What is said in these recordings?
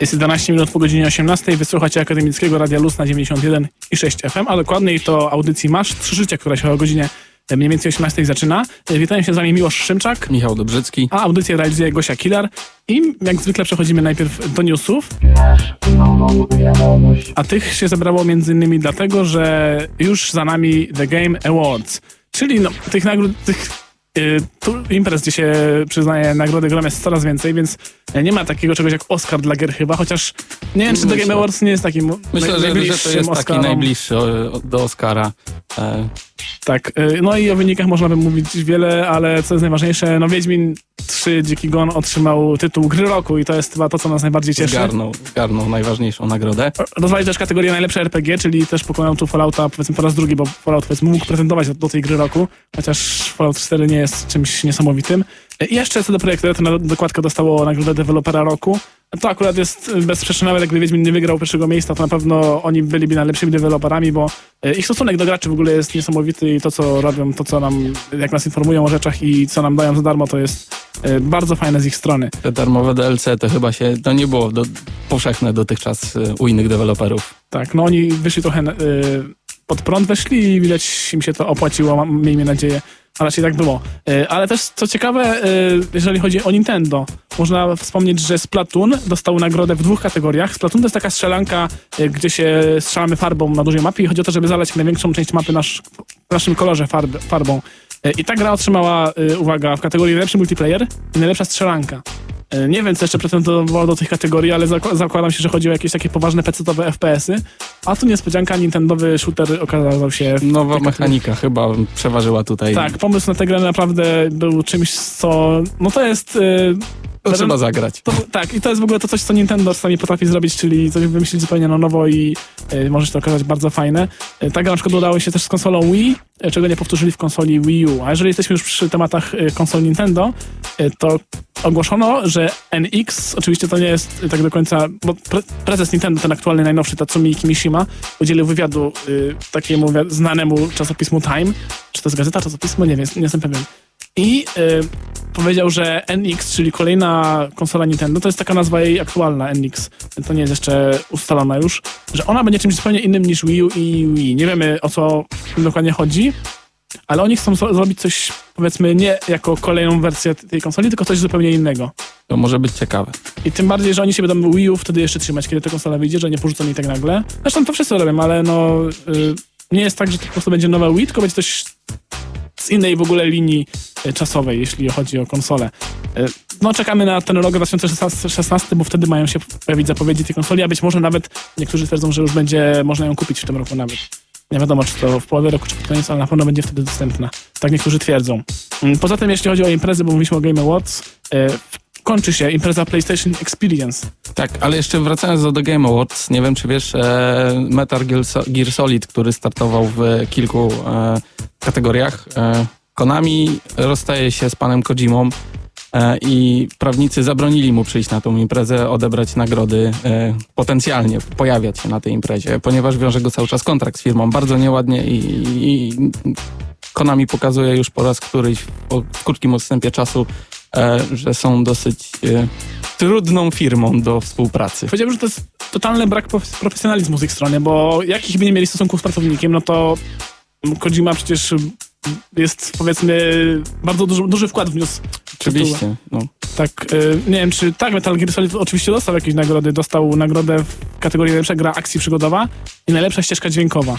Jest 11 minut po godzinie 18. Wysłuchacie Akademickiego Radia Luz na 91 i 6 FM, a dokładniej to audycji Masz Trzy Życia, która się o godzinie e, mniej więcej 18 zaczyna. E, Witają się z wami Miłosz Szymczak, Michał Dobrzycki. a audycję realizuje Gosia Kilar. I jak zwykle przechodzimy najpierw do newsów. A tych się zebrało między innymi dlatego, że już za nami The Game Awards. Czyli no, tych nagród, tych y, tu imprez, gdzie się przyznaje nagrody grom jest coraz więcej, więc nie ma takiego czegoś jak Oscar dla gier chyba, chociaż nie wiem, czy The Game. Awards nie jest takim Myślę, naj- że, że to jest taki najbliższy do Oscara. E, Tak, y, no i o wynikach można by mówić wiele, ale co jest najważniejsze, no Wiedźmin 3 Dziki Gon otrzymał tytuł gry roku i to jest chyba to, co nas najbardziej cieszy. zgarnął, zgarnął najważniejszą nagrodę. Rozwali też kategorię najlepsze RPG, czyli też pokonał tu Fallouta powiedzmy po raz drugi, bo Fallout powiedzmy mógł pretendować do, do tej gry roku, chociaż Fallout 4 nie jest czymś niesamowitym. Jeszcze co do projektu, to na dokładkę dostało nagrodę dewelopera roku. To akurat jest bezsprzeczne, nawet jakby Wiedźmin nie wygrał pierwszego miejsca, to na pewno oni byliby najlepszymi deweloperami, bo e, ich stosunek do graczy w ogóle jest niesamowity i to, co robią, to, co nam, jak nas informują o rzeczach i co nam dają za darmo, to jest e, bardzo fajne z ich strony. Te darmowe DLC to chyba się, to nie było do, powszechne dotychczas u innych deweloperów. Tak, no oni wyszli trochę y, pod prąd, weszli i widać im się to opłaciło, miejmy nadzieję, a raczej tak było. Y, ale też co ciekawe, y, jeżeli chodzi o Nintendo, można wspomnieć, że Splatoon dostał nagrodę w dwóch kategoriach. Splatoon to jest taka strzelanka, y, gdzie się strzelamy farbą na dużej mapie i chodzi o to, żeby zalać największą część mapy nasz, w naszym kolorze farb, farbą. I ta gra otrzymała, uwaga, w kategorii najlepszy multiplayer i najlepsza strzelanka. E, Nie wiem, co jeszcze pretendowało do tych kategorii, ale zak- zakładam się, że chodzi o jakieś takie poważne pecetowe FPS-y. A tu niespodzianka, Nintendowy shooter okazał się... Nowa mechanika chyba przeważyła tutaj. Tak, pomysł na tę grę naprawdę był czymś, co... No to jest... y, To trzeba zagrać. to, tak, i to jest w ogóle to coś, co Nintendo czasami potrafi zrobić, czyli coś wymyślić zupełnie na nowo i y, może się to okazać bardzo fajne. Y, tak na przykład udało się też z konsolą Wii, y, czego nie powtórzyli w konsoli Wii U. A jeżeli jesteśmy już przy tematach konsol Nintendo, to ogłoszono, że NX, oczywiście to nie jest tak do końca, bo pre, prezes Nintendo, ten aktualny, najnowszy, Tatsumi Kimishima, udzielił wywiadu y, takiemu znanemu czasopismu Time. Czy to jest gazeta, czasopismo? Nie wiem, nie jestem pewien. I y, powiedział, że NX, czyli kolejna konsola Nintendo, to jest taka nazwa jej aktualna, NX, to nie jest jeszcze ustalona już, że ona będzie czymś zupełnie innym niż Wii U i Wii. Nie wiemy o co w tym dokładnie chodzi, ale oni chcą zro- zrobić coś, powiedzmy, nie jako kolejną wersję tej konsoli, tylko coś zupełnie innego. To może być ciekawe. I tym bardziej, że oni się będą Wii U wtedy jeszcze trzymać, kiedy ta konsola wyjdzie, że nie porzucą jej tak nagle. Zresztą to wszyscy robią, ale no y, nie jest tak, że to po prostu będzie nowe Wii, tylko będzie coś z innej w ogóle linii y, czasowej, jeśli chodzi o konsolę. Y, No czekamy na ten rok 2016, bo wtedy mają się pojawić zapowiedzi tej konsoli, a być może nawet niektórzy twierdzą, że już będzie można ją kupić w tym roku nawet. Nie wiadomo, czy to w połowie roku, czy pod koniec, ale na pewno będzie wtedy dostępna. Tak niektórzy twierdzą. Mm, Poza tym, jeśli chodzi o imprezy, bo mówiliśmy o Game Awards, y, kończy się impreza PlayStation Experience. Tak, ale jeszcze wracając do The Game Awards, nie wiem czy wiesz, e, Metal Gear, So- Gear Solid, który startował w kilku e, kategoriach, e, Konami rozstaje się z panem Kojimą e, i prawnicy zabronili mu przyjść na tą imprezę, odebrać nagrody, e, potencjalnie pojawiać się na tej imprezie, ponieważ wiąże go cały czas kontrakt z firmą bardzo nieładnie i, i Konami pokazuje już po raz któryś w krótkim odstępie czasu, że są dosyć e, trudną firmą do współpracy. Powiedziałbym, że to jest totalny brak prof- profesjonalizmu z ich strony, bo jakich by nie mieli stosunków z pracownikiem, no to Kojima przecież jest, powiedzmy, bardzo duży, duży wkład wniósł. Oczywiście. No. Tak, y, nie wiem, czy tak, Metal Gear Solid oczywiście dostał jakieś nagrody. Dostał nagrodę w kategorii najlepsza gra akcji przygodowa i najlepsza ścieżka dźwiękowa.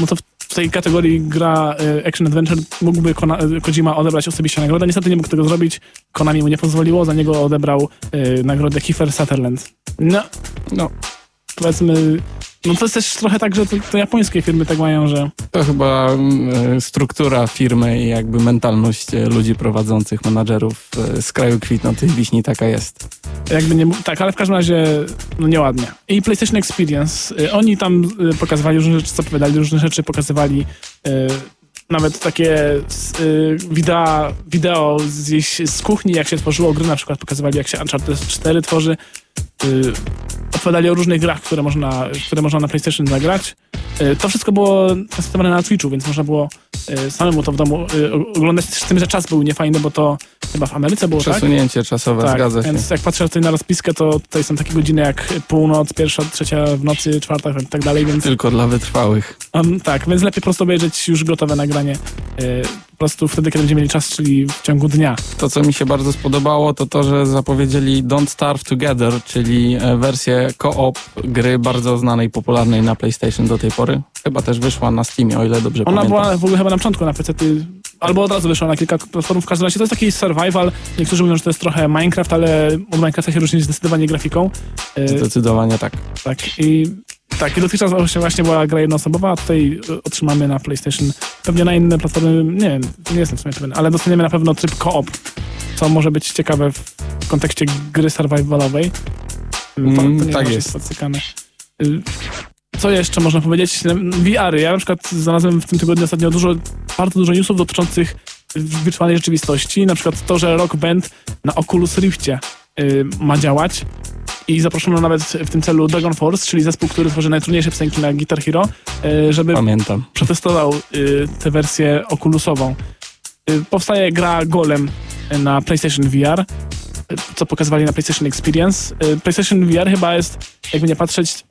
No to tej kategorii gra y, Action Adventure mógłby Kona, y, Kojima odebrać osobiście nagrodę. Niestety nie mógł tego zrobić. Konami mu nie pozwoliło, za niego odebrał y, nagrodę Kiefer Sutherland. No, no, powiedzmy, no to jest też trochę tak, że to, to japońskie firmy tak mają, że to chyba e, struktura firmy i jakby mentalność e, ludzi prowadzących, menadżerów e, z kraju kwitnących wiśni taka jest. Jakby nie... Tak, ale w każdym razie, no nieładnie. I PlayStation Experience. Y, oni tam y, pokazywali różne rzeczy, zapowiadali różne rzeczy, pokazywali y, nawet takie wideo, wideo z kuchni, jak się tworzyło gry, na przykład pokazywali, jak się Uncharted 4 tworzy. Y, opowiadali o różnych grach, które można, które można na PlayStation zagrać. Y, to wszystko było transmitowane na Twitchu, więc można było y, samemu to w domu oglądać, z tym, że czas był niefajny, bo to chyba w Ameryce było, tak? Przesunięcie czasowe, Tak, zgadza się. więc jak patrzę tutaj na rozpiskę, to tutaj są takie godziny jak północ, pierwsza, trzecia w nocy, czwarta i tak dalej, więc Tylko dla wytrwałych. um, tak, więc lepiej po prostu obejrzeć już gotowe nagranie po prostu wtedy, kiedy będziemy mieli czas, czyli w ciągu dnia. To, co mi się bardzo spodobało, to to, że zapowiedzieli Don't Starve Together, czyli e, wersję co-op gry bardzo znanej, popularnej na PlayStation do tej pory. Chyba też wyszła na Steamie, o ile dobrze Ona pamiętam. była w ogóle chyba na początku na PC, albo od razu wyszła na kilka platform. W każdym razie to jest taki survival. Niektórzy mówią, że to jest trochę Minecraft, ale od Minecrafta się różni zdecydowanie grafiką. Y, Zdecydowanie tak. Tak, i tak, i dotychczas właśnie, była gra jednoosobowa, a tutaj y, otrzymamy na PlayStation, pewnie na inne platformy, nie wiem, nie jestem w sumie pewien, ale dostaniemy na pewno tryb co-op, co może być ciekawe w kontekście gry survivalowej. Mm, to nie tak jest. Podcykane. Y, Co jeszcze można powiedzieć? VR-y. Ja na przykład znalazłem w tym tygodniu ostatnio dużo, bardzo dużo newsów dotyczących wirtualnej rzeczywistości. Na przykład to, że Rock Band na Oculus Riftie y, ma działać. I zaproszono nawet w tym celu Dragon Force, czyli zespół, który tworzy najtrudniejsze piosenki na Guitar Hero, y, żeby Pamiętam. przetestował y, tę wersję Oculusową. Y, powstaje gra Golem na PlayStation VR, co pokazywali na PlayStation Experience. PlayStation VR chyba jest, jakby nie patrzeć,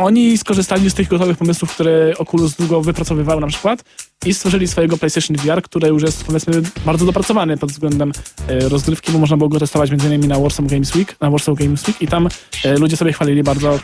oni skorzystali z tych gotowych pomysłów, które Oculus długo wypracowywał na przykład i stworzyli swojego PlayStation VR, które już jest powiedzmy bardzo dopracowany pod względem e, rozgrywki, bo można było go testować m.in. na Warsaw Games Week, na Warsaw Games Week i tam e, ludzie sobie chwalili bardzo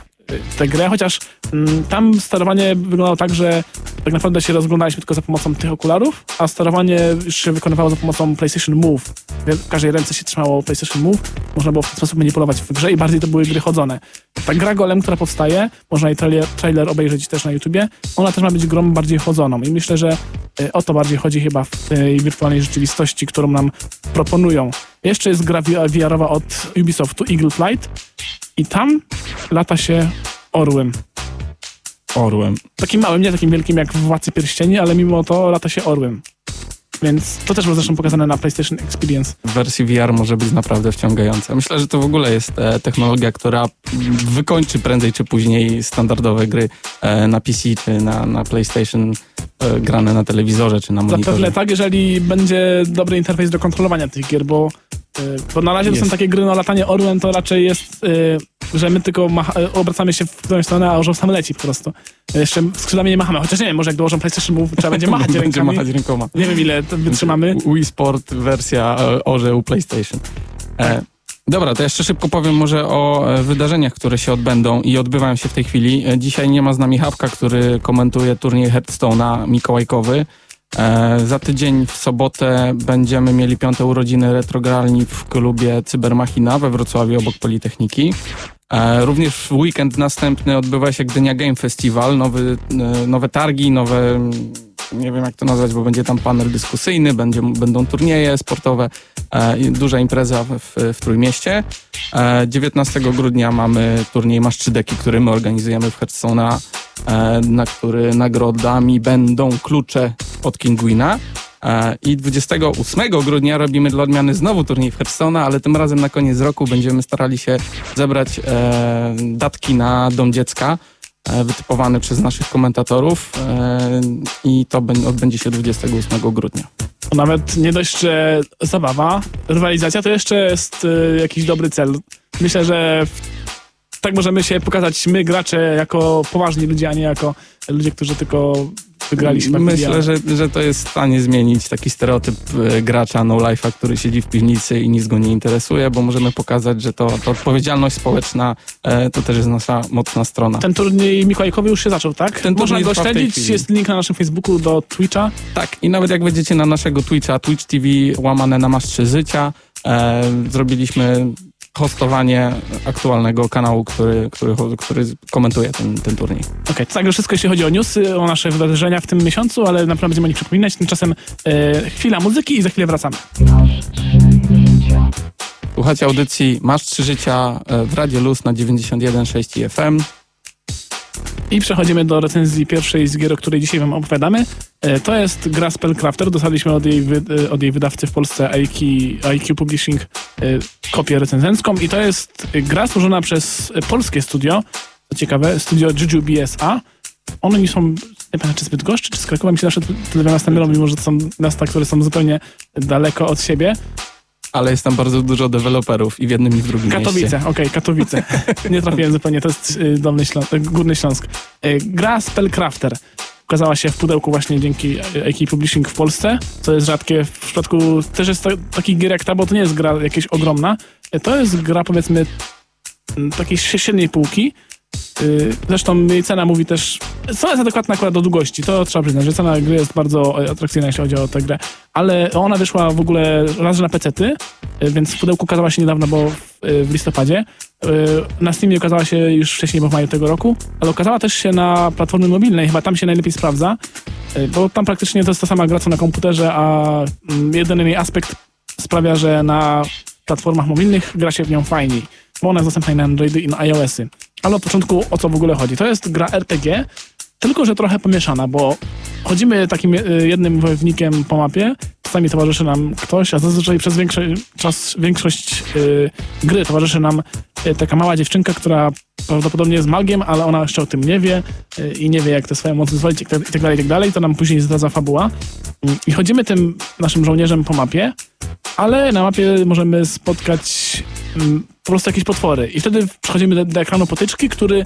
tę grę, chociaż mm, tam sterowanie wyglądało tak, że tak naprawdę się rozglądaliśmy tylko za pomocą tych okularów, a sterowanie się wykonywało za pomocą PlayStation Move. W każdej ręce się trzymało PlayStation Move, można było w ten sposób manipulować w grze i bardziej to były gry chodzone. Ta gra Golem, która powstaje, można jej trailer, trailer obejrzeć też na YouTubie, ona też ma być grą bardziej chodzoną i myślę, że e, o to bardziej chodzi chyba w tej wirtualnej rzeczywistości, którą nam proponują. Jeszcze jest gra VR-owa od Ubisoftu Eagle Flight i tam lata się orłem. Orłem. Takim małym, nie takim wielkim jak w Władcy Pierścieni, ale mimo to lata się orłem. Więc to też było zresztą pokazane na PlayStation Experience. W wersji VR może być naprawdę wciągająca. Myślę, że to w ogóle jest e, technologia, która wykończy prędzej czy później standardowe gry e, na PC czy na, na PlayStation e, grane na telewizorze czy na monitorze. Zapewne tak, jeżeli będzie dobry interfejs do kontrolowania tych gier, bo, bo na razie to są Jest. takie gry na latanie orłem, to raczej jest, y, że my tylko y, obracamy się w którąś stronę, a orzeł sam leci po prostu. Jeszcze skrzydłami nie machamy, chociaż nie wiem, może jak dołożą PlayStation Move, trzeba będzie machać Będzie rękami. machać rękoma. Nie wiem ile to wytrzymamy. Wii Sport wersja e, orzeł PlayStation. E, dobra, to jeszcze szybko powiem może o e, wydarzeniach, które się odbędą i odbywają się w tej chwili. E, dzisiaj nie ma z nami Hawka, który komentuje turniej Hearthstone'a mikołajkowy. E, za tydzień w sobotę będziemy mieli piąte urodziny retrogralni w klubie Cybermachina we Wrocławiu obok Politechniki. E, również w weekend następny odbywa się Gdynia Game Festival, nowy, e, nowe targi, nowe, mm, nie wiem jak to nazwać, bo będzie tam panel dyskusyjny, będzie, będą turnieje sportowe, e, duża impreza w, w, Trójmieście. E, 19 grudnia mamy turniej Maszczydeki, który my organizujemy w e, na który nagrodami będą klucze od Kingwina. E, I 28 grudnia robimy dla odmiany znowu turniej w Hearthstone'a, ale tym razem na koniec roku będziemy starali się zebrać e, datki na Dom Dziecka, e, wytypowany przez naszych komentatorów i to bę- odbędzie się 28 grudnia. Nawet nie dość, że zabawa, rywalizacja, to jeszcze jest jakiś dobry cel. Myślę, że w, tak możemy się pokazać my, gracze, jako poważni ludzie, a nie jako ludzie, którzy tylko wygrali się Myślę, że, że to jest w stanie zmienić taki stereotyp e, gracza no life'a, który siedzi w piwnicy i nic go nie interesuje, bo możemy pokazać, że to, to odpowiedzialność społeczna e, to też jest nasza mocna strona. Ten turniej Mikołajkowy już się zaczął, tak? Ten Można go śledzić, jest link na naszym Facebooku do Twitcha. Tak, i nawet jak wejdziecie na naszego Twitcha, Twitch TV łamane na Mastrze Życia, e, zrobiliśmy hostowanie aktualnego kanału, który, który, który komentuje ten, ten turniej. Okej, to także wszystko jeśli chodzi o newsy, o nasze wydarzenia w tym miesiącu, ale naprawdę będziemy o nich przypominać. Tymczasem e, chwila muzyki i za chwilę wracamy. Słuchacie audycji Masz Trzy Życia e, w Radio Luz na 91.6 FM. I przechodzimy do recenzji pierwszej z gier, o której dzisiaj wam opowiadamy. E, To jest gra Spellcrafter. Dostaliśmy od jej, e, od jej wydawcy w Polsce IQ, IQ Publishing e, kopię recenzencką i to jest gra stworzona przez polskie studio, co ciekawe, studio Juju BSA. Oni są nie pamiętam, czy z Bydgoszczy, czy z Krakowa mi się zawsze te dwa mylą, mimo że to są miasta, które są zupełnie daleko od siebie. Ale jest tam bardzo dużo deweloperów i w jednym i w drugim Katowice, okej, Katowice. Nie trafiłem zupełnie, to jest y, Dolny Śląsk, y, Górny Śląsk. Y, Gra Spellcrafter ukazała się w pudełku właśnie dzięki AK Publishing w Polsce, co jest rzadkie w przypadku też jest ta, taki gier jak ta, bo to nie jest gra jakaś ogromna. To jest gra powiedzmy takiej średniej półki. Y, Zresztą jej cena mówi też, co jest adekwatna akurat do długości, to trzeba przyznać, że cena gry jest bardzo e, atrakcyjna, jeśli chodzi o tę grę, ale ona wyszła w ogóle raz, że na PC-ty, y, więc w pudełku ukazała się niedawno, bo w, w listopadzie. Na Steamie ukazała się już wcześniej, bo w maju tego roku, ale ukazała też się na platformy mobilnej, chyba tam się najlepiej sprawdza, bo tam praktycznie to jest ta sama gra co na komputerze, a mm, jedyny jej aspekt sprawia, że na platformach mobilnych gra się w nią fajniej, ona jest na Androidy i na iOSy. Ale od początku o co w ogóle chodzi? To jest gra RPG, tylko że trochę pomieszana, bo chodzimy takim y, jednym wojownikiem po mapie, czasami towarzyszy nam ktoś, a zazwyczaj przez większy czas, większość y, gry towarzyszy nam y, taka mała dziewczynka, która prawdopodobnie jest magiem, ale ona jeszcze o tym nie wie y, i nie wie, jak te swoje mocy zwolić i tak i tak dalej, i tak dalej. To nam później zdradza fabuła. I chodzimy tym naszym żołnierzem po mapie, ale na mapie możemy spotkać mm, po prostu jakieś potwory. I wtedy przechodzimy do, do ekranu potyczki, który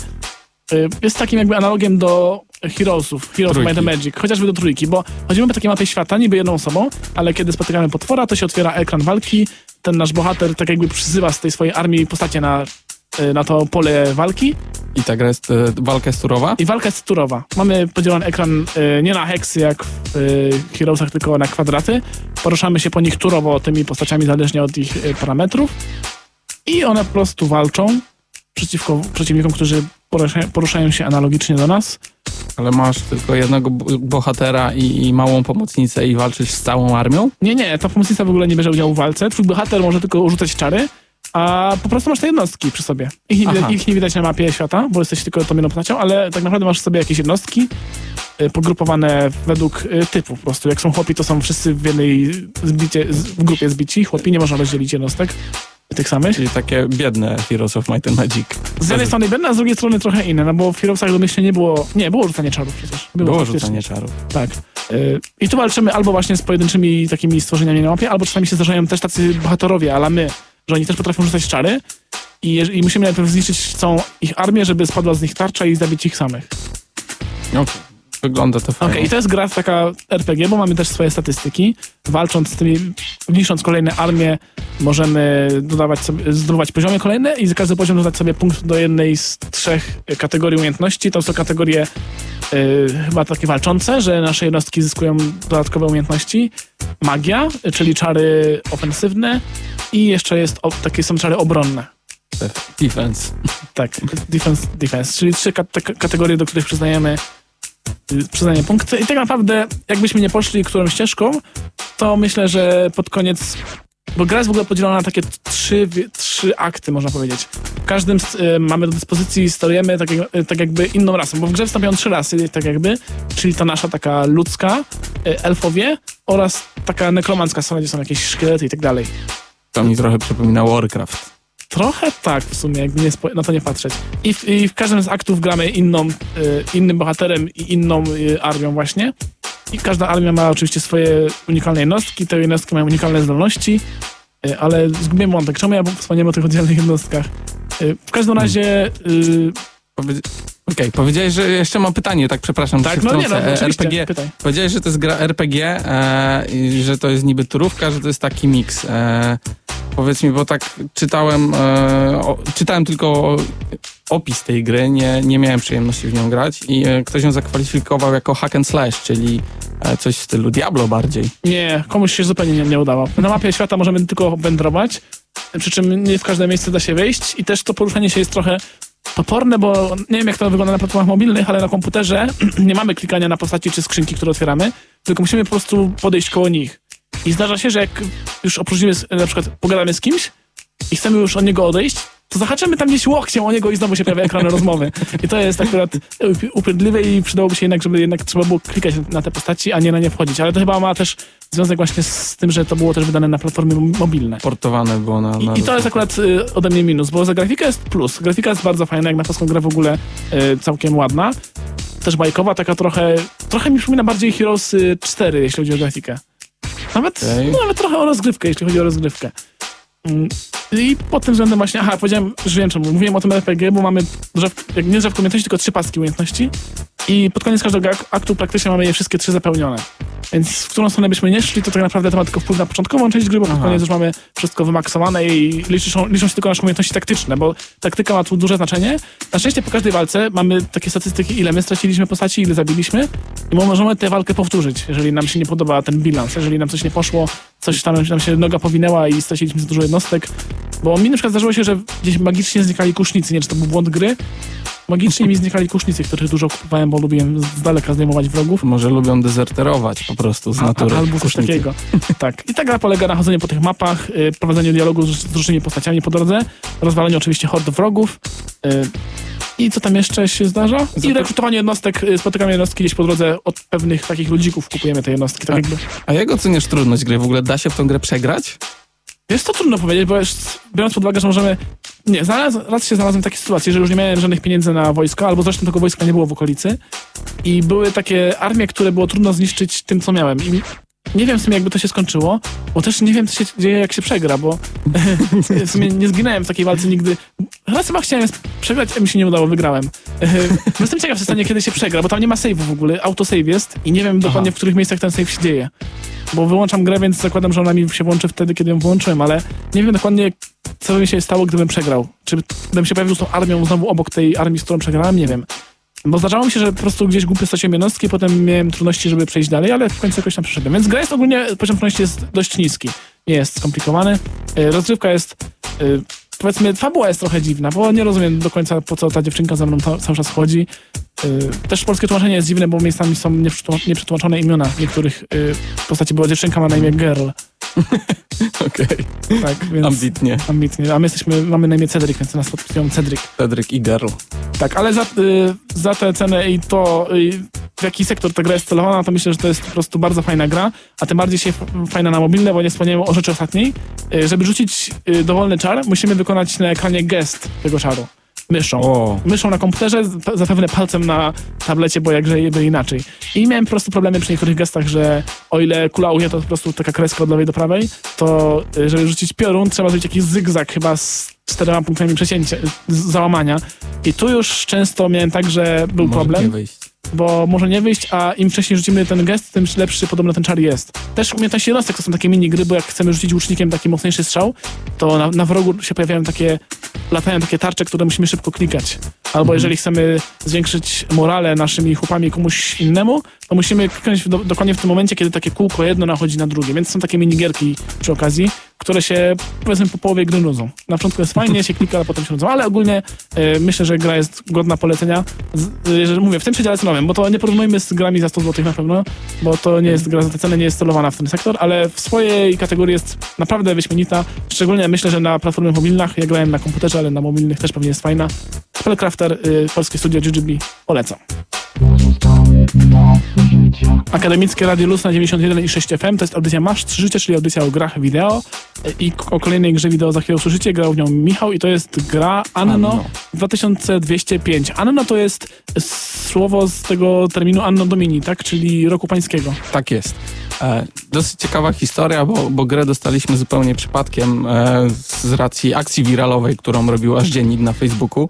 y, jest takim jakby analogiem do Heroesów, Heroes of Trójki. Might and Magic, chociażby do trójki, bo chodzimy po takiej mapie świata, niby jedną osobą, ale kiedy spotykamy potwora, to się otwiera ekran walki, ten nasz bohater tak jakby przyzywa z tej swojej armii postacie na, y, na to pole walki I ta gra jest, e, walka jest turowa? i walka jest turowa. Mamy podzielony ekran y, nie na heksy jak w y, Heroesach, tylko na kwadraty. Poruszamy się po nich turowo tymi postaciami zależnie od ich parametrów i one po prostu walczą przeciwko przeciwnikom, którzy porusza, poruszają się analogicznie do nas. Ale masz tylko jednego bo- bohatera i, i małą pomocnicę i walczysz z całą armią? Nie, nie, ta pomocnica w ogóle nie bierze udziału w walce. Twój bohater może tylko rzucać czary, a po prostu masz te jednostki przy sobie. Ich nie, widać, ich nie widać na mapie świata, bo jesteś tylko tą jedną postacią, ale tak naprawdę masz sobie jakieś jednostki y, pogrupowane według y, typu po prostu. Jak są chłopi, to są wszyscy w jednej zbicie, z- w grupie zbici. Chłopi nie można rozdzielić jednostek tych samych. Czyli takie biedne Heroes of Might and Magic. Z jednej strony biedne, a z drugiej strony trochę inne, no bo w Heroesach domyślnie nie było... Nie, było rzucanie czarów przecież. Było faktycznie. rzucanie czarów. Tak. Y, I tu walczymy albo właśnie z pojedynczymi takimi stworzeniami na mapie, albo czasami się zdarzają też tacy bohaterowie, ale my, że oni też potrafią rzucać czary i, i musimy najpierw zniszczyć całą ich armię, żeby spadła z nich tarcza i zabić ich samych. Okej. Wygląda to Okej, fajnie. i to jest gra taka RPG, bo mamy też swoje statystyki. Walcząc z tymi, niszcząc kolejne armie, możemy dodawać sobie, zdobywać poziomy kolejne i za każdy poziom dodać sobie punkt do jednej z trzech kategorii umiejętności. To są kategorie y, chyba takie walczące, że nasze jednostki zyskują dodatkowe umiejętności. Magia, czyli czary ofensywne i jeszcze jest o, takie są czary obronne. Defense. Tak, defense, defense, czyli trzy kate- kategorie, do których przyznajemy przyznajemy punkty. I tak naprawdę, jakbyśmy nie poszli którą ścieżką, to myślę, że pod koniec. Bo gra jest w ogóle podzielona na takie trzy, trzy akty, można powiedzieć. W każdym y, mamy do dyspozycji, sterujemy tak, jak, y, tak jakby inną rasą, bo w grze występują trzy rasy, tak jakby, czyli ta nasza taka ludzka, y, elfowie oraz taka nekromancka strona, gdzie są jakieś szkielety i tak dalej. To mi trochę przypomina Warcraft. Trochę tak w sumie, jakby nie na to nie patrzeć. I w, I w każdym z aktów gramy inną, y, innym bohaterem i inną y, armią właśnie. I każda armia ma oczywiście swoje unikalne jednostki, te jednostki mają unikalne zdolności, y, ale zgubiłem wątek. Czemu ja wspomniałem o tych oddzielnych jednostkach? W każdym razie... Powiedz... Okej, powiedziałeś, że jeszcze mam pytanie, tak przepraszam, tak, no nie no, RPG. pytaj. Powiedziałeś, że to jest gra RPG, e, i że to jest niby turówka, że to jest taki miks. E, powiedz mi, bo tak czytałem, e, o, czytałem tylko opis tej gry, nie, nie miałem przyjemności w nią grać i e, ktoś ją zakwalifikował jako hack and slash, czyli e, coś w stylu Diablo bardziej. Nie, komuś się zupełnie nie, nie udało. Na mapie świata możemy tylko wędrować, przy czym nie w każde miejsce da się wejść i też to poruszanie się jest trochę toporne, bo nie wiem jak to wygląda na platformach mobilnych, ale na komputerze nie mamy klikania na postaci czy skrzynki, które otwieramy, tylko musimy po prostu podejść koło nich. I zdarza się, że jak już opróżnimy, na przykład pogadamy z kimś i chcemy już od niego odejść, to zahaczymy tam gdzieś łokciem o niego i znowu się pojawia ekran rozmowy. I to jest akurat upi- upierdliwe i przydałoby się jednak, żeby jednak trzeba było klikać na te postaci, a nie na nie wchodzić. Ale to chyba ma też związek właśnie z tym, że to było też wydane na platformy mo- mobilne. Portowane było na... na I, I to jest akurat y, ode mnie minus, bo za grafikę jest plus. Grafika jest bardzo fajna, jak na polską grę w ogóle y, całkiem ładna. też bajkowa, taka trochę, trochę mi przypomina bardziej Heroes 4, jeśli chodzi o grafikę. Nawet, Okej. no, nawet trochę o rozgrywkę, jeśli chodzi o rozgrywkę. Mm, I pod tym względem właśnie, aha, powiedziałem, że wiem czemu. Mówiłem o tym RPG, bo mamy drzew, jak nie drzewko umiejętności, tylko trzy paski umiejętności. I pod koniec każdego ak- aktu praktycznie mamy je wszystkie trzy zapełnione. Więc w którą stronę byśmy nie szli, to tak naprawdę to ma tylko wpływ na początkową część gry, bo pod Aha. koniec już mamy wszystko wymaksowane i liczą, liczą się tylko nasze umiejętności taktyczne, bo taktyka ma tu duże znaczenie. Na szczęście po każdej walce mamy takie statystyki, ile my straciliśmy postaci, ile zabiliśmy i możemy tę walkę powtórzyć, jeżeli nam się nie podoba ten bilans, jeżeli nam coś nie poszło, coś tam nam się noga powinęła i straciliśmy za dużo jednostek. Bo mi na przykład zdarzyło się, że gdzieś magicznie znikali kusznicy, nie wiem, czy to był błąd gry. Magicznie mi znikali kusznicy, których dużo kupowałem, bo lubiłem z daleka zdejmować wrogów. Może lubią dezerterować po prostu z A- natury. A, albo coś kusznicy. takiego. tak. I ta gra polega na chodzeniu po tych mapach, y, prowadzeniu dialogu z, z różnymi postaciami po drodze, rozwalaniu oczywiście hord wrogów. Y, I co tam jeszcze się zdarza? I rekrutowaniu jednostek, y, spotykamy jednostki gdzieś po drodze od pewnych takich ludzików, kupujemy te jednostki. Tak Tak. jakby. A jak oceniasz trudność gry? W ogóle da się w tą grę przegrać? Jest to trudno powiedzieć, bo jest, biorąc pod uwagę, że możemy... Nie, znalazł, raz się znalazłem w takiej sytuacji, że już nie miałem żadnych pieniędzy na wojsko, albo zresztą tego wojska nie było w okolicy. I były takie armie, które było trudno zniszczyć tym, co miałem. I nie wiem w sumie, jakby to się skończyło, bo też nie wiem, co się dzieje, jak się przegra, bo w sumie nie zginąłem w takiej walce nigdy. Raz chyba chciałem przegrać, a mi się nie udało, wygrałem. Jestem ciekaw, co stanie, kiedy się przegra, bo tam nie ma save'u w ogóle, autosave jest i nie wiem dokładnie, Aha. w których miejscach ten save się dzieje. Bo wyłączam grę, więc zakładam, że ona mi się włączy wtedy, kiedy ją wyłączyłem, ale nie wiem dokładnie, co by mi się stało, gdybym przegrał. Czy bym się pojawił z tą armią znowu obok tej armii, z którą przegrałem, nie wiem. Bo zdarzało mi się, że po prostu gdzieś głupio straciłem jednostki, potem miałem trudności, żeby przejść dalej, ale w końcu jakoś tam przeszedłem. Więc gra jest ogólnie, poziom trudności jest dość niski. Nie jest skomplikowany. E, Rozgrywka jest, e, powiedzmy, fabuła jest trochę dziwna, bo nie rozumiem do końca, po co ta dziewczynka za mną ca- cały czas chodzi. E, Też polskie tłumaczenie jest dziwne, bo miejscami są nieprzetłum- nieprzetłumaczone imiona niektórych e, postaci, bo dziewczynka ma na imię Girl. Okej, Tak, więc... ambitnie. Ambitnie. A my jesteśmy, mamy na imię Cedric, więc nas podpisują Cedric. Cedric i Girl. Tak, ale za, y, za tę cenę i to, y, w jaki sektor ta gra jest celowana, to myślę, że to jest po prostu bardzo fajna gra, a tym bardziej się fajna na mobilne, bo nie wspomniałem o rzeczy ostatniej. Y, żeby rzucić y, dowolny czar, musimy wykonać na ekranie gest tego czaru. Myszą. O, Myszą na komputerze, zapewne palcem na tablecie, bo jakże by inaczej. I miałem po prostu problemy przy niektórych gestach, że o ile kula uje to po prostu taka kreska od lewej do prawej, to y, żeby rzucić piorun, trzeba zrobić jakiś zygzak chyba z czterema punktami przecięcia, załamania. I tu już często miałem tak, że był może nie problem, wyjść. Bo może nie wyjść, a im wcześniej rzucimy ten gest, tym lepszy podobno ten czar jest. Też umiejętności jednostek to są takie mini gry, bo jak chcemy rzucić łucznikiem taki mocniejszy strzał, to na, na wrogu się pojawiają takie, latają takie tarcze, które musimy szybko klikać. Albo Mhm. jeżeli chcemy zwiększyć morale naszymi chłopami komuś innemu, to musimy kliknąć do, dokładnie w tym momencie, kiedy takie kółko jedno nachodzi na drugie. Więc są takie minigierki przy okazji, które się powiedzmy po połowie gry nudzą. Na początku jest fajnie, się klika, a potem się nudzą, ale ogólnie e, myślę, że gra jest godna polecenia. Z, e, mówię, w tym przedziale cenowym, bo to nie porównujmy z grami za 100 zł na pewno, bo to nie jest gra za tę cenę, nie jest celowana w ten sektor, ale w swojej kategorii jest naprawdę wyśmienita. Szczególnie myślę, że na platformach mobilnych, ja grałem na komputerze, ale na mobilnych też pewnie jest fajna. Spellcrafter, y, polskie studio GGB, polecam. Akademickie Radio Luz na 91 i 6 FM to jest audycja Masz 3 Życie, czyli audycja o grach wideo i o kolejnej grze wideo za chwilę usłyszycie. Grał w nią Michał i to jest gra Anno, Anno. 2205. Anno to jest słowo z tego terminu Anno Domini, tak? Czyli roku pańskiego. Tak jest. E, dosyć ciekawa historia, bo, bo grę dostaliśmy zupełnie przypadkiem e, z racji akcji wiralowej, którą robił aż dziennik na Facebooku.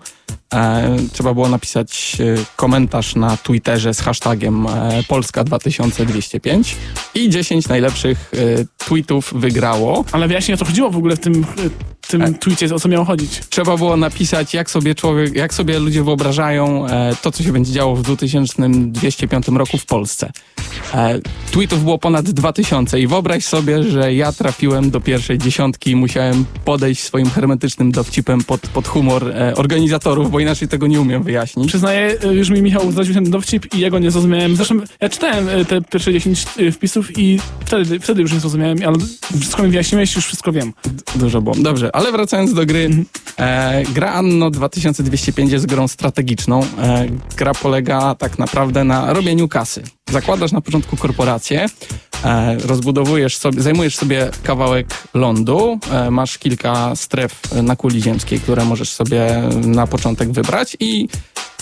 E, trzeba było napisać e, komentarz na Twitterze z hashtagiem e, Polska 2205 i 10 najlepszych e, tweetów wygrało. Ale wyjaśnij o co chodziło w ogóle w tym, tym E. tweetie, o co miało chodzić. Trzeba było napisać, jak sobie człowiek, jak sobie ludzie wyobrażają e, to, co się będzie działo w 2205 roku w Polsce. E, tweetów było ponad 2000 i wyobraź sobie, że ja trafiłem do pierwszej dziesiątki i musiałem podejść swoim hermetycznym dowcipem pod, pod humor e, organizatorów, bo inaczej tego nie umiem wyjaśnić. Przyznaję, y, już mi Michał zdradził ten dowcip i ja go nie zrozumiałem. Zresztą ja czytałem y, te pierwsze 10 y, wpisów i wtedy, wtedy już nie zrozumiałem, ale wszystko mi wyjaśniłeś, już wszystko wiem. Dużo było. Dobrze, ale wracając do gry. E, gra Anno 2205 jest grą strategiczną. E, gra polega tak naprawdę na robieniu kasy. Zakładasz na początku korporację, e, rozbudowujesz sobie, zajmujesz sobie kawałek lądu, e, masz kilka stref na kuli ziemskiej, które możesz sobie na początek wybrać i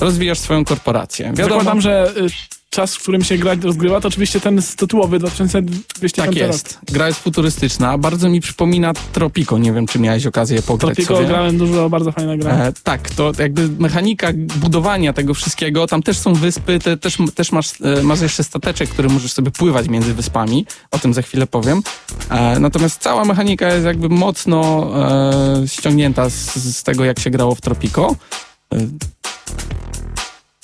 rozwijasz swoją korporację. Wiadomo, Zakładam, że y, czas, w którym się gra rozgrywa, to oczywiście ten tytułowy 2200 tak jest. Gra jest futurystyczna. Bardzo mi przypomina Tropico. Nie wiem, czy miałeś okazję pograć Tropico sobie. grałem dużo, bardzo fajna gra. E, tak, to jakby mechanika budowania tego wszystkiego, tam też są wyspy, te, też, też masz, e, masz jeszcze stateczek, który możesz sobie pływać między wyspami, o tym za chwilę powiem. E, natomiast cała mechanika jest jakby mocno e, ściągnięta z, z tego, jak się grało w Tropico.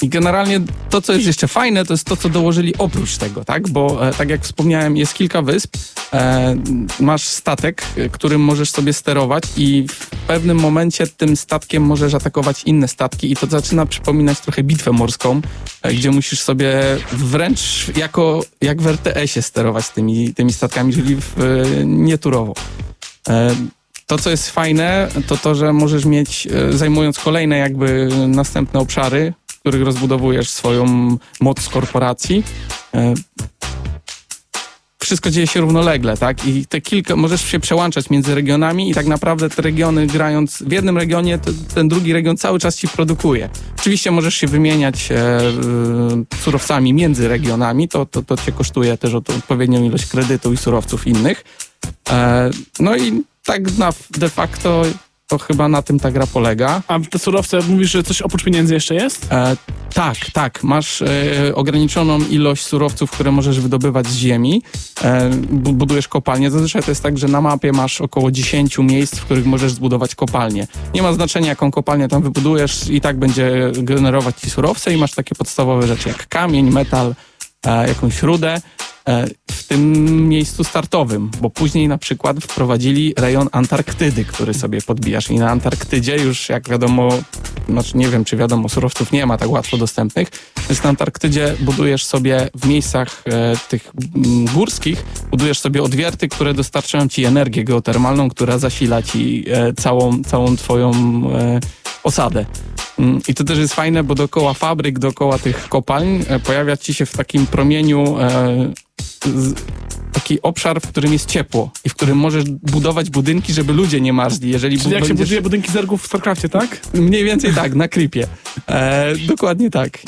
E, I generalnie to, co jest jeszcze fajne, to jest to, co dołożyli oprócz tego, tak? Bo e, tak jak wspomniałem, jest kilka wysp, e, masz statek, e, którym możesz sobie sterować i w pewnym momencie tym statkiem możesz atakować inne statki i to zaczyna przypominać trochę bitwę morską, e, gdzie musisz sobie wręcz jako, jak w RTS-ie sterować tymi, tymi statkami, czyli w, e, nieturowo. E, to, co jest fajne, to to, że możesz mieć, e, zajmując kolejne jakby następne obszary, których rozbudowujesz swoją moc korporacji, e, wszystko dzieje się równolegle, tak? I te kilka, możesz się przełączać między regionami i tak naprawdę te regiony grając w jednym regionie, ten drugi region cały czas ci produkuje. Oczywiście możesz się wymieniać e, e, surowcami między regionami, to, to, to cię kosztuje też od- odpowiednią ilość kredytu i surowców innych. E, no i tak na, de facto to chyba na tym ta gra polega. A te surowce, mówisz, że coś oprócz pieniędzy jeszcze jest? E, tak, tak. Masz e, ograniczoną ilość surowców, które możesz wydobywać z ziemi. E, bu- budujesz kopalnię. Zazwyczaj to jest tak, że na mapie masz około 10 miejsc, w których możesz zbudować kopalnię. Nie ma znaczenia, jaką kopalnię tam wybudujesz, i tak będzie generować ci surowce i masz takie podstawowe rzeczy jak kamień, metal, e, jakąś rudę w tym miejscu startowym, bo później na przykład wprowadzili rejon Antarktydy, który sobie podbijasz i na Antarktydzie już jak wiadomo, znaczy nie wiem czy wiadomo, surowców nie ma tak łatwo dostępnych, więc na Antarktydzie budujesz sobie w miejscach e, tych górskich, budujesz sobie odwierty, które dostarczają ci energię geotermalną, która zasila ci e, całą, całą twoją e, osadę. Mm, I to też jest fajne, bo dookoła fabryk, dookoła tych kopalń e, pojawia ci się w takim promieniu e, taki obszar, w którym jest ciepło i w którym możesz budować budynki, żeby ludzie nie marzli. Jeżeli Czyli jak się buduje budynki zergów w StarCraftie, tak? Mniej więcej tak, na creepie. E, dokładnie tak.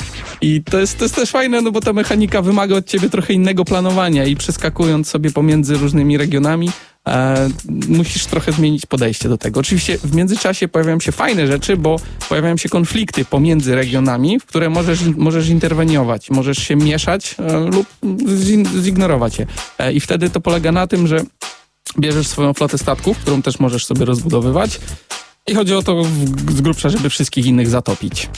I to jest, to jest też fajne, no bo ta mechanika wymaga od ciebie trochę innego planowania i przeskakując sobie pomiędzy różnymi regionami, e, musisz trochę zmienić podejście do tego. Oczywiście w międzyczasie pojawiają się fajne rzeczy, bo pojawiają się konflikty pomiędzy regionami, w które możesz, możesz interweniować, możesz się mieszać e, lub zignorować je. E, I wtedy to polega na tym, że bierzesz swoją flotę statków, którą też możesz sobie rozbudowywać. I chodzi o to z grubsza, żeby wszystkich innych zatopić.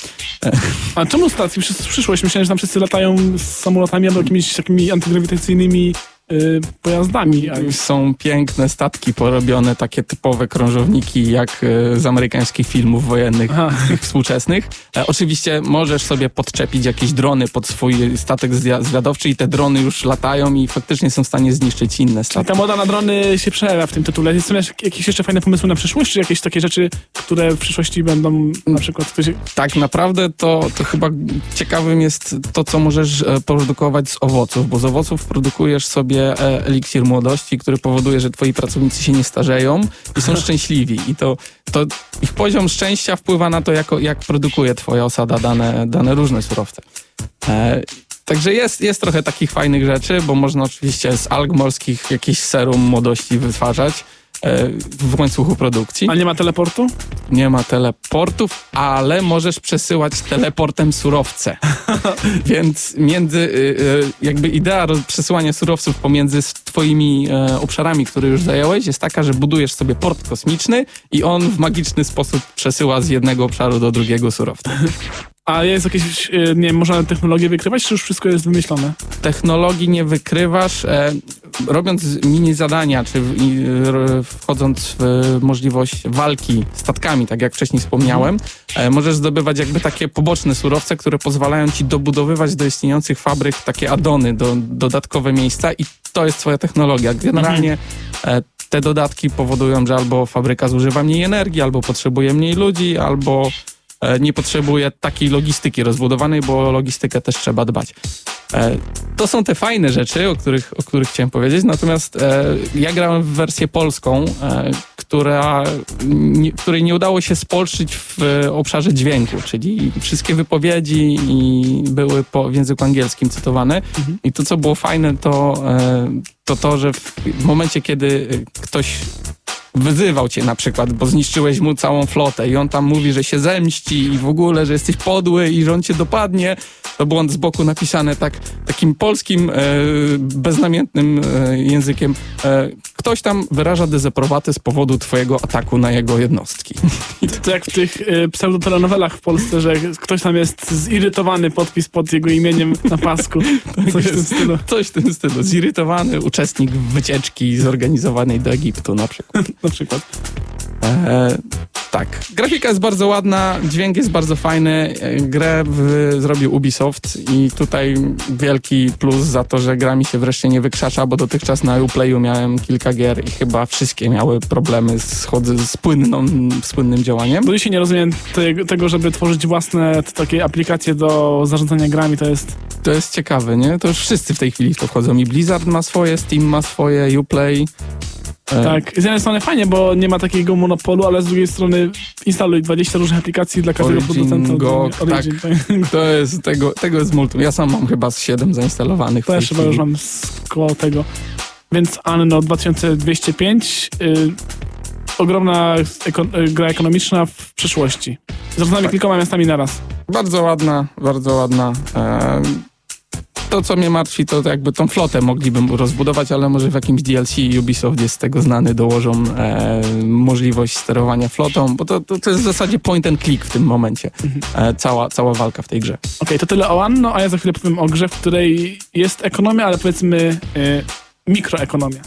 A czemu stacji przyszłość? Myślałem, że tam wszyscy latają z samolotami albo jakimiś takimi antygrawitacyjnymi pojazdami. A Są piękne statki porobione, takie typowe krążowniki, jak e, z amerykańskich filmów wojennych Aha. tych współczesnych. E, oczywiście możesz sobie podczepić jakieś drony pod swój statek zwi- zwiadowczy i te drony już latają i faktycznie są w stanie zniszczyć inne Czyli statki. ta moda na drony się przejawia w tym tytule. Są jak- jakieś jeszcze fajne pomysły na przyszłość, czy jakieś takie rzeczy, które w przyszłości będą na przykład ktoś... Tak naprawdę to, to chyba ciekawym jest to, co możesz e, produkować z owoców, bo z owoców produkujesz sobie e, eliksir młodości, który powoduje, że twoi pracownicy się nie starzeją i są szczęśliwi. I to, to ich poziom szczęścia wpływa na to, jako, jak produkuje twoja osada dane, dane różne surowce. E, Także jest, jest trochę takich fajnych rzeczy, bo można oczywiście z alg morskich jakieś serum młodości wytwarzać w łańcuchu produkcji. A nie ma teleportu? Nie ma teleportów, ale możesz przesyłać teleportem surowce. Więc między, y, y, jakby idea przesyłania surowców pomiędzy twoimi e, obszarami, które już zająłeś, jest taka, że budujesz sobie port kosmiczny i on w magiczny sposób przesyła z jednego obszaru do drugiego surowce. A jest jakieś, y, nie wiem, można technologię wykrywać, czy już wszystko jest wymyślone? technologii nie wykrywasz, e, robiąc mini zadania, czy w, r, wchodząc w możliwość walki statkami, tak jak wcześniej wspomniałem, e, możesz zdobywać jakby takie poboczne surowce, które pozwalają ci dobudowywać do istniejących fabryk takie adony, do, dodatkowe miejsca i to jest twoja technologia. Generalnie e, te dodatki powodują, że albo fabryka zużywa mniej energii, albo potrzebuje mniej ludzi, albo e, nie potrzebuje takiej logistyki rozbudowanej, bo o logistykę też trzeba dbać. E, to są te fajne rzeczy, o których, o których chciałem powiedzieć, natomiast e, ja grałem w wersję polską, e, która, której nie udało się spolszyć w obszarze dźwięku, czyli wszystkie wypowiedzi były po, w języku angielskim cytowane. Mhm. I to, co było fajne, to, e, to to, że w momencie, kiedy ktoś wyzywał cię na przykład, bo zniszczyłeś mu całą flotę i on tam mówi, że się zemści i w ogóle, że jesteś podły i że on cię dopadnie, to błąd z boku napisane tak, takim polskim, e, beznamiętnym e, językiem. E, ktoś tam wyraża dezaprobatę z powodu twojego ataku na jego jednostki. To, to jak w tych e, pseudotelenowelach w Polsce, że ktoś tam jest zirytowany podpis pod jego imieniem na pasku. Tak coś w tym stylu. Coś w tym stylu. Zirytowany uczestnik wycieczki zorganizowanej do Egiptu na przykład. na przykład. E, tak. Grafika jest bardzo ładna, dźwięk jest bardzo fajny. E, grę w, zrobił Ubisoft i tutaj wielki plus za to, że gra mi się wreszcie nie wykrzacza, bo dotychczas na Uplayu miałem kilka gier i chyba wszystkie miały problemy z, z, płynną, z płynnym działaniem. Bo się nie rozumiem te, tego, żeby tworzyć własne takie aplikacje do zarządzania grami, to jest... To jest ciekawe, nie? To już wszyscy w tej chwili w to wchodzą. I Blizzard ma swoje, Steam ma swoje, Uplay. E, tak, z jednej strony fajnie, bo nie ma takiego monopolu, ale z drugiej strony instaluj 20 różnych aplikacji dla każdego Origin, producenta. Go, Origin, tak. tak. To jest, tego, tego jest multum. Ja sam mam chyba z 7 zainstalowanych. Też chyba już mam koło tego. Więc Anno 2205, y, ogromna eko, y, gra ekonomiczna w przyszłości. Z tak. kilkoma miastami naraz. Bardzo ładna, bardzo ładna. E, to, co mnie martwi, to jakby tą flotę mogliby rozbudować, ale może w jakimś DLC Ubisoft jest z tego znany, dołożą e, możliwość sterowania flotą, bo to, to, to, jest w zasadzie point and click w tym momencie. E, cała, cała walka w tej grze. Okej, okay, to tyle o Anno, a ja za chwilę powiem o grze, w której jest ekonomia, ale powiedzmy e, mikroekonomia.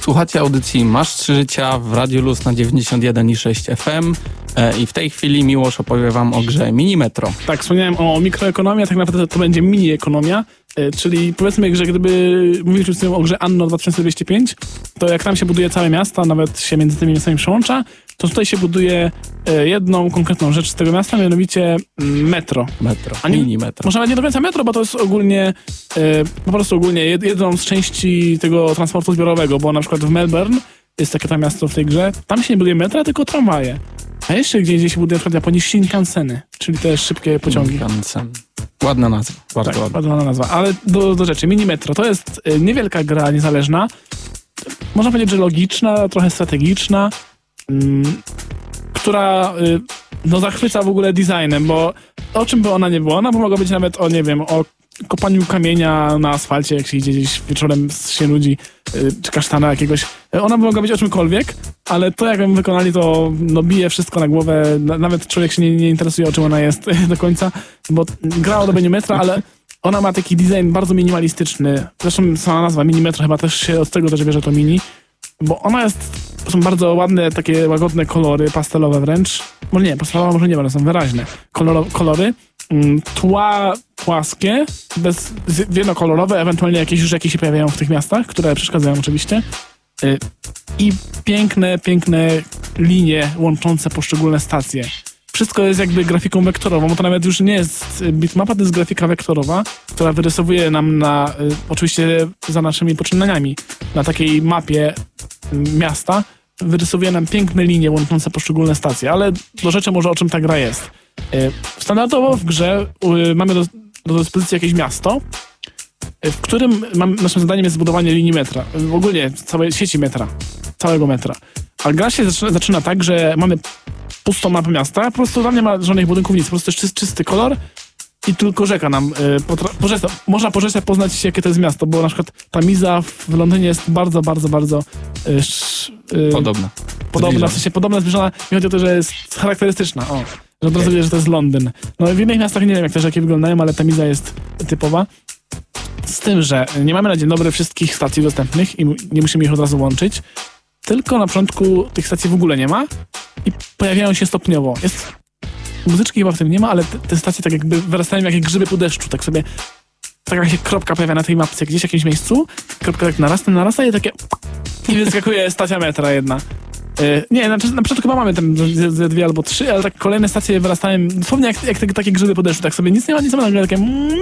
Słuchacie audycji Masz Trzy Życia w Radiu Luz na 91,6 FM e, i w tej chwili Miłosz opowie wam o grze Mini Metro. Tak, wspomniałem o mikroekonomii, tak naprawdę to będzie mini ekonomia, e, czyli powiedzmy, że gdyby mówiliśmy o grze Anno 2205, to jak tam się buduje całe miasto, nawet się między tymi miastami przełącza, to tutaj się buduje e, jedną konkretną rzecz z tego miasta, mianowicie mm, metro. Metro, A nie, mini metro. Może nawet nie do końca metro, bo to jest ogólnie, e, po prostu ogólnie jedną z części tego transportu zbiorowego, bo na przykład w Melbourne jest takie tam miasto w tej grze, tam się nie buduje metra, tylko tramwaje. A jeszcze gdzieś, gdzie się buduje na przykład Japonii Shinkanseny, czyli te szybkie pociągi. Shinkansen. Ładna nazwa, bardzo tak, ładna. ładna nazwa. Ale do, do rzeczy, Mini Metro to jest e, niewielka gra niezależna, można powiedzieć, że logiczna, trochę strategiczna, która y, no zachwyca w ogóle designem, bo o czym by ona nie była, ona by mogła być nawet o, nie wiem, o kopaniu kamienia na asfalcie, jak się idzie gdzieś wieczorem się nudzi, y, czy kasztana jakiegoś. Ona by mogła być o czymkolwiek, ale to jak ją wykonali, to no, bije wszystko na głowę. Nawet człowiek się nie, nie interesuje, o czym ona jest do końca, bo gra o dobieniu metra, ale ona ma taki design bardzo minimalistyczny. Zresztą sama nazwa Minimetro chyba też się od tego też bierze to mini bo ona jest, są bardzo ładne, takie łagodne kolory, pastelowe wręcz. Może nie, pastelowe może nie, ale są wyraźne. Koloro, kolory, mm, tła płaskie, bez, jednokolorowe, ewentualnie jakieś rzeki się pojawiają w tych miastach, które przeszkadzają oczywiście. Y, I piękne, piękne linie łączące poszczególne stacje wszystko jest jakby grafiką wektorową, bo to nawet już nie jest bitmapa, to jest grafika wektorowa, która wyrysowuje nam na, y, oczywiście za naszymi poczynaniami, na takiej mapie miasta, wyrysowuje nam piękne linie łączące poszczególne stacje, ale do rzeczy może o czym ta gra jest. Y, standardowo w grze y, mamy do, do dyspozycji jakieś miasto, w którym mam, naszym zadaniem jest zbudowanie linii metra, ogólnie całej sieci metra, całego metra. A gra się zaczyna, zaczyna tak, że mamy pustą mapę miasta, po prostu tam nie ma żadnych budynków, nic, po prostu jest czysty, czysty kolor i tylko rzeka nam y, można po rzece poznać jakie to jest miasto, bo na przykład ta Miza w Londynie jest bardzo, bardzo, bardzo y, y, podobna. Podobna, w sensie podobna, zbliżona, mi chodzi o to, że jest charakterystyczna, o. Że od razu wie, że to jest Londyn. No w innych miastach nie wiem, jak te rzeki wyglądają, ale ta Miza jest typowa. Z tym, że nie mamy na dzień dobry wszystkich stacji dostępnych i nie musimy ich od razu łączyć, tylko na początku tych stacji w ogóle nie ma i pojawiają się stopniowo. Jest muzyczki chyba w tym nie ma, ale te, te stacje tak jakby wyrastają jak grzyby po deszczu, tak sobie taka się kropka pojawia na tej mapce gdzieś w jakimś miejscu, kropka tak narasta, narasta i takie i wyskakuje stacja metra jedna. E, Nie, na, na początku chyba mamy tam dwie albo trzy, ale tak kolejne stacje wyrastają dosłownie jak, jak te, takie grzyby podeszły, tak sobie nic nie ma, nic nie ma, nagle takie mm,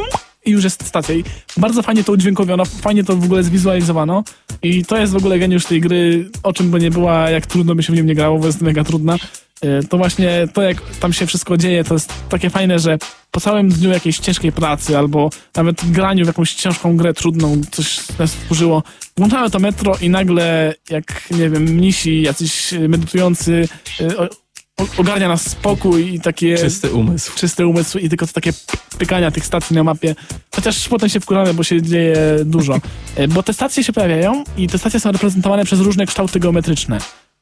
i już jest stacja. I bardzo fajnie to udźwiękowiono, fajnie to w ogóle zwizualizowano i to jest w ogóle geniusz tej gry, o czym by nie była, jak trudno by się w nim nie grało, bo jest mega trudna. E, To właśnie to, jak tam się wszystko dzieje, to jest takie fajne, że po całym dniu jakiejś ciężkiej pracy albo nawet graniu w jakąś ciężką grę trudną, coś nas wkurzyło, włączamy to metro i nagle, jak nie wiem, mnisi, jacyś medytujący, e, ogarnia nas spokój i takie Czysty umysł. czysty umysł i tylko to takie pykania tych stacji na mapie. Chociaż potem się wkurzamy, bo się dzieje dużo. E, Bo te stacje się pojawiają i te stacje są reprezentowane przez różne kształty geometryczne.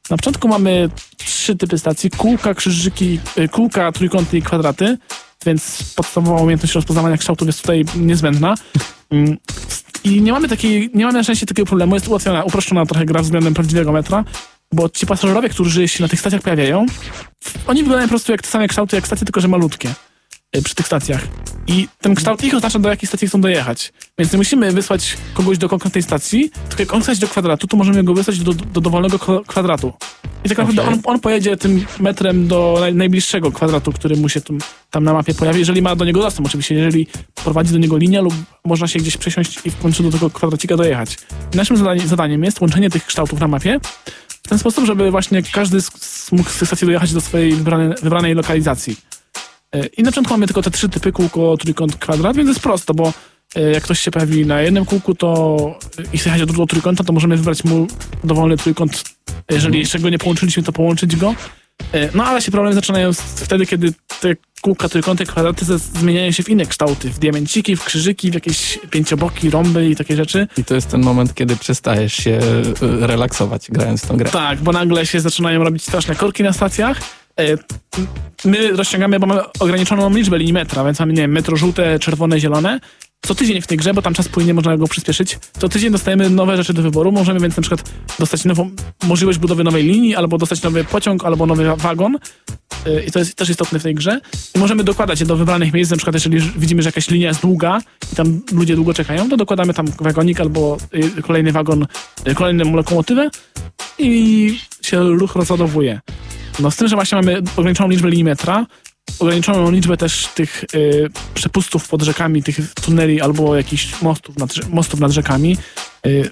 Na początku mamy trzy typy stacji. Kółka, krzyżyki, e, kółka, trójkąty i kwadraty. Więc podstawowa umiejętność rozpoznawania kształtów jest tutaj niezbędna. Mm, I nie mamy takiej, nie mamy na szczęście takiego problemu. Jest ułatwiona, uproszczona trochę gra względem prawdziwego metra, bo ci pasażerowie, którzy się na tych stacjach pojawiają, oni wyglądają po prostu jak te same kształty jak stacje, tylko że malutkie y, przy tych stacjach. I ten kształt ich oznacza, do jakiej stacji chcą dojechać. Więc nie musimy wysłać kogoś do konkretnej stacji, tylko jak on chce do kwadratu, to możemy go wysłać do, do dowolnego kwa- kwadratu. I tak naprawdę Okej. on, on pojedzie tym metrem do naj, najbliższego kwadratu, który mu się tam, tam na mapie pojawi, jeżeli ma do niego dostęp. Oczywiście, jeżeli prowadzi do niego linia lub można się gdzieś przesiąść i w końcu do tego kwadracika dojechać. I naszym zadanie, zadaniem jest łączenie tych kształtów na mapie w ten sposób, żeby właśnie każdy mógł stacji dojechać do swojej wybranej, wybranej lokalizacji. E, I na początku mamy tylko te trzy typy, kółko, trójkąt, kwadrat, więc jest prosto, bo e, jak ktoś się pojawi na jednym kółku, to e, i chce jechać do drugiego trójkąta, to możemy wybrać mu dowolny trójkąt. Jeżeli jeszcze go nie połączyliśmy, to połączyć go. E, No ale się problemy zaczynają wtedy, kiedy te kółka, trójkąty, kwadraty zmieniają się w inne kształty. W diamenciki, w krzyżyki, w jakieś pięcioboki, rąby i takie rzeczy. I to jest ten moment, kiedy przestajesz się e, relaksować grając w tą grę. Tak, bo nagle się zaczynają robić straszne korki na stacjach. E, My rozciągamy, bo mamy ograniczoną liczbę linii metra, więc mamy, nie wiem, metro żółte, czerwone, zielone. Co tydzień w tej grze, bo tam czas płynie, można go przyspieszyć. Co tydzień dostajemy nowe rzeczy do wyboru. Możemy więc na przykład dostać nową możliwość budowy nowej linii, albo dostać nowy pociąg, albo nowy wagon. E, I to jest też istotne w tej grze. I możemy dokładać je do wybranych miejsc, na przykład jeżeli widzimy, że jakaś linia jest długa i tam ludzie długo czekają, to dokładamy tam wagonik albo y, kolejny wagon, y, kolejną lokomotywę i się ruch rozładowuje. No z tym, że właśnie mamy ograniczoną liczbę linii metra, ograniczoną liczbę też tych y, przepustów pod rzekami, tych tuneli albo jakichś mostów nad, mostów nad rzekami. Y,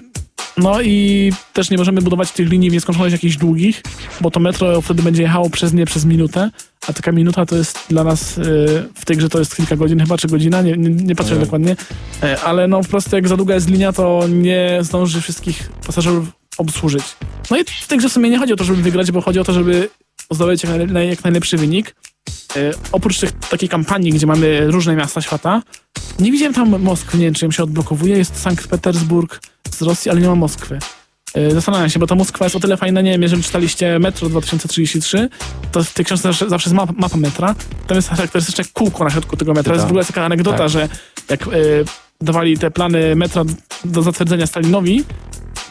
no i też nie możemy budować tych linii w nieskończoność jakichś długich, bo to metro wtedy będzie jechało przez nie przez minutę, a taka minuta to jest dla nas y, w tej grze to jest kilka godzin, chyba czy godzina, nie, nie, nie patrzę Nie. dokładnie, E, ale no po prostu jak za długa jest linia, to nie zdąży wszystkich pasażerów obsłużyć. No i w tej grze w sumie nie chodzi o to, żeby wygrać, bo chodzi o to, żeby zdobyć jak najlepszy wynik. E, oprócz tych, takiej kampanii, gdzie mamy różne miasta świata, nie widziałem tam Moskwy, nie wiem, czy ją się odblokowuje. Jest Sankt Petersburg z Rosji, ale nie ma Moskwy. E, Zastanawiam się, bo ta Moskwa jest o tyle fajna, nie wiem, jeżeli czytaliście Metro 2033, to w tej książce zawsze, zawsze jest mapa, mapa metra. Tam jest charakterystyczne kółko na środku tego metra. Jest w ogóle taka anegdota, Tak. że jak e, dawali te plany metra do zatwierdzenia Stalinowi,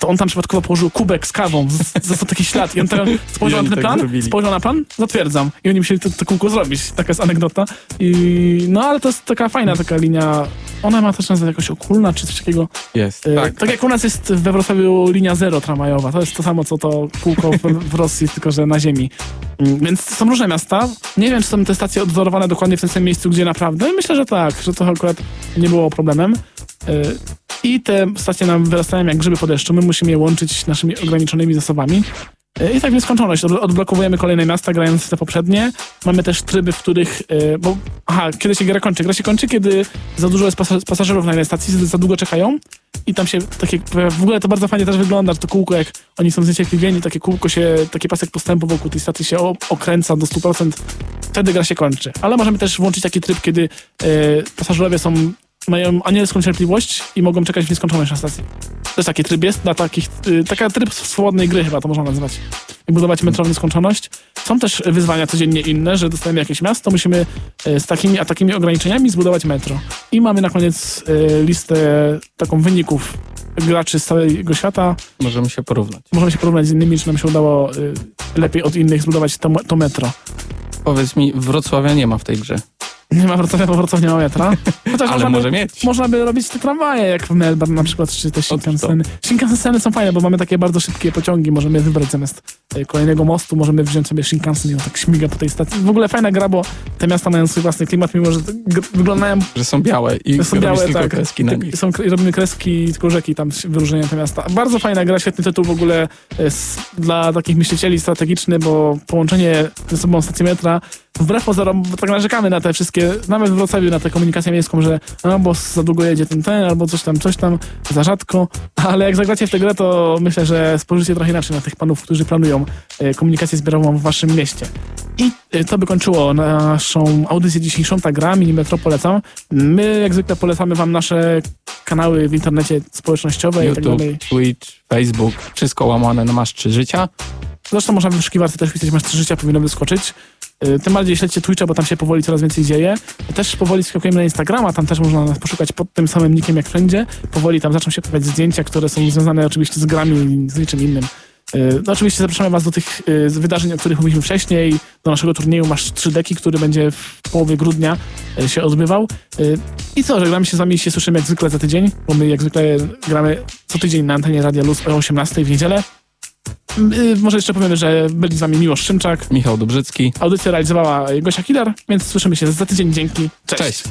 to on tam przypadkowo położył kubek z kawą, został taki ślad i on tam spojrzał na ten tak plan, spojrzał na plan, zatwierdzam. I oni musieli to, to kółko zrobić. Taka jest anegdota. I, no ale to jest taka fajna taka linia. Ona ma też nazwę jakoś okulna, czy coś takiego. Jest, E, tak. tak, jak u nas jest we Wrocławiu linia zero tramwajowa. To jest to samo, co to kółko w, w Rosji, tylko że na ziemi. Mm, Więc są różne miasta. Nie wiem, czy są te stacje odzorowane dokładnie w tym samym miejscu, gdzie naprawdę. Myślę, że tak, że to akurat nie było problemem. E, I te stacje nam wyrastają jak grzyby po deszczu. My musimy je łączyć naszymi ograniczonymi zasobami. E, I tak w nieskończoność. Od- Odblokowujemy kolejne miasta, grając te poprzednie. Mamy też tryby, w których. e, Bo, aha, kiedy się gra kończy? Gra się kończy, kiedy za dużo jest pasa- pasażerów na jednej stacji, za- długo czekają. I tam się takie. W ogóle to bardzo fajnie też wygląda, że to kółko, jak oni są zniecierpliwieni, takie kółko się, taki pasek postępu wokół tej stacji się okręca do 100%. Wtedy gra się kończy. Ale możemy też włączyć taki tryb, kiedy e, pasażerowie są. Mają anielską cierpliwość i mogą czekać w nieskończoność na stacji. Też taki tryb jest, dla takich, y, taka tryb swobodnej gry chyba to można nazwać. I budować metro w nieskończoność. Są też wyzwania codziennie inne, że dostajemy jakieś miasto, musimy y, z takimi a takimi ograniczeniami zbudować metro. I mamy na koniec y, listę taką wyników graczy z całego świata. Możemy się porównać. Możemy się porównać z innymi, czy nam się udało lepiej od innych zbudować to, to metro. Powiedz mi, Wrocławia nie ma w tej grze. Nie ma Wrocławia, bo Wrocław nie ma metra. Chociaż Ale można może by, mieć. Można by robić te tramwaje, jak w Melbourne na przykład, czy te Shinkanseny. Shinkanseny są fajne, bo mamy takie bardzo szybkie pociągi, możemy wybrać zamiast e, kolejnego mostu, możemy wziąć sobie Shinkansen i on tak śmiga po tej stacji. W ogóle fajna gra, bo te miasta mają swój własny klimat, mimo że wyglądają Że są białe i są białe, tylko tak. kreski na nich. Są, i robimy kreski, tylko rzeki tam wyróżniają te miasta. Bardzo fajna gra, świetny tytuł w ogóle jest dla takich myślicieli strategiczny, bo połączenie ze sobą stacji metra, wbrew pozorom, bo tak narzekamy na te wszystkie, nawet w Wrocławiu na tę komunikację miejską, że no, bo za długo jedzie ten ten, albo coś tam, coś tam, za rzadko, ale jak zagracie w tę grę, to myślę, że spojrzycie trochę inaczej na tych panów, którzy planują e, komunikację zbiorową w waszym mieście. I e, to by kończyło naszą audycję dzisiejszą, ta gra, Minimetro polecam. My jak zwykle polecamy wam nasze kanały w internecie społecznościowe i tak YouTube, dalej. Twitch, Facebook, wszystko łamane na masz trzy życia. Zresztą można w wyszukiwarce też wpisać masz trzy życia, powinno wyskoczyć. Y, Tym bardziej śledźcie Twitcha, bo tam się powoli coraz więcej dzieje. Też powoli skakujemy na Instagrama, tam też można nas poszukać pod tym samym nickiem jak wszędzie. Powoli tam zaczną się pojawiać zdjęcia, które są związane oczywiście z grami i z niczym innym. Y, No oczywiście zapraszamy was do tych y, wydarzeń, o których mówiliśmy wcześniej, do naszego turnieju Masz 3 deki, który będzie w połowie grudnia się odbywał. I co, żegnamy się z wami i się słyszymy jak zwykle za tydzień, bo my jak zwykle gramy co tydzień na antenie Radia Luz o 18 w niedzielę. Y, Może jeszcze powiemy, że byli z wami Miłosz Szymczak. Michał Dobrzycki. Audycję realizowała Gosia Kilar, więc słyszymy się za tydzień. Dzięki. Cześć. Cześć.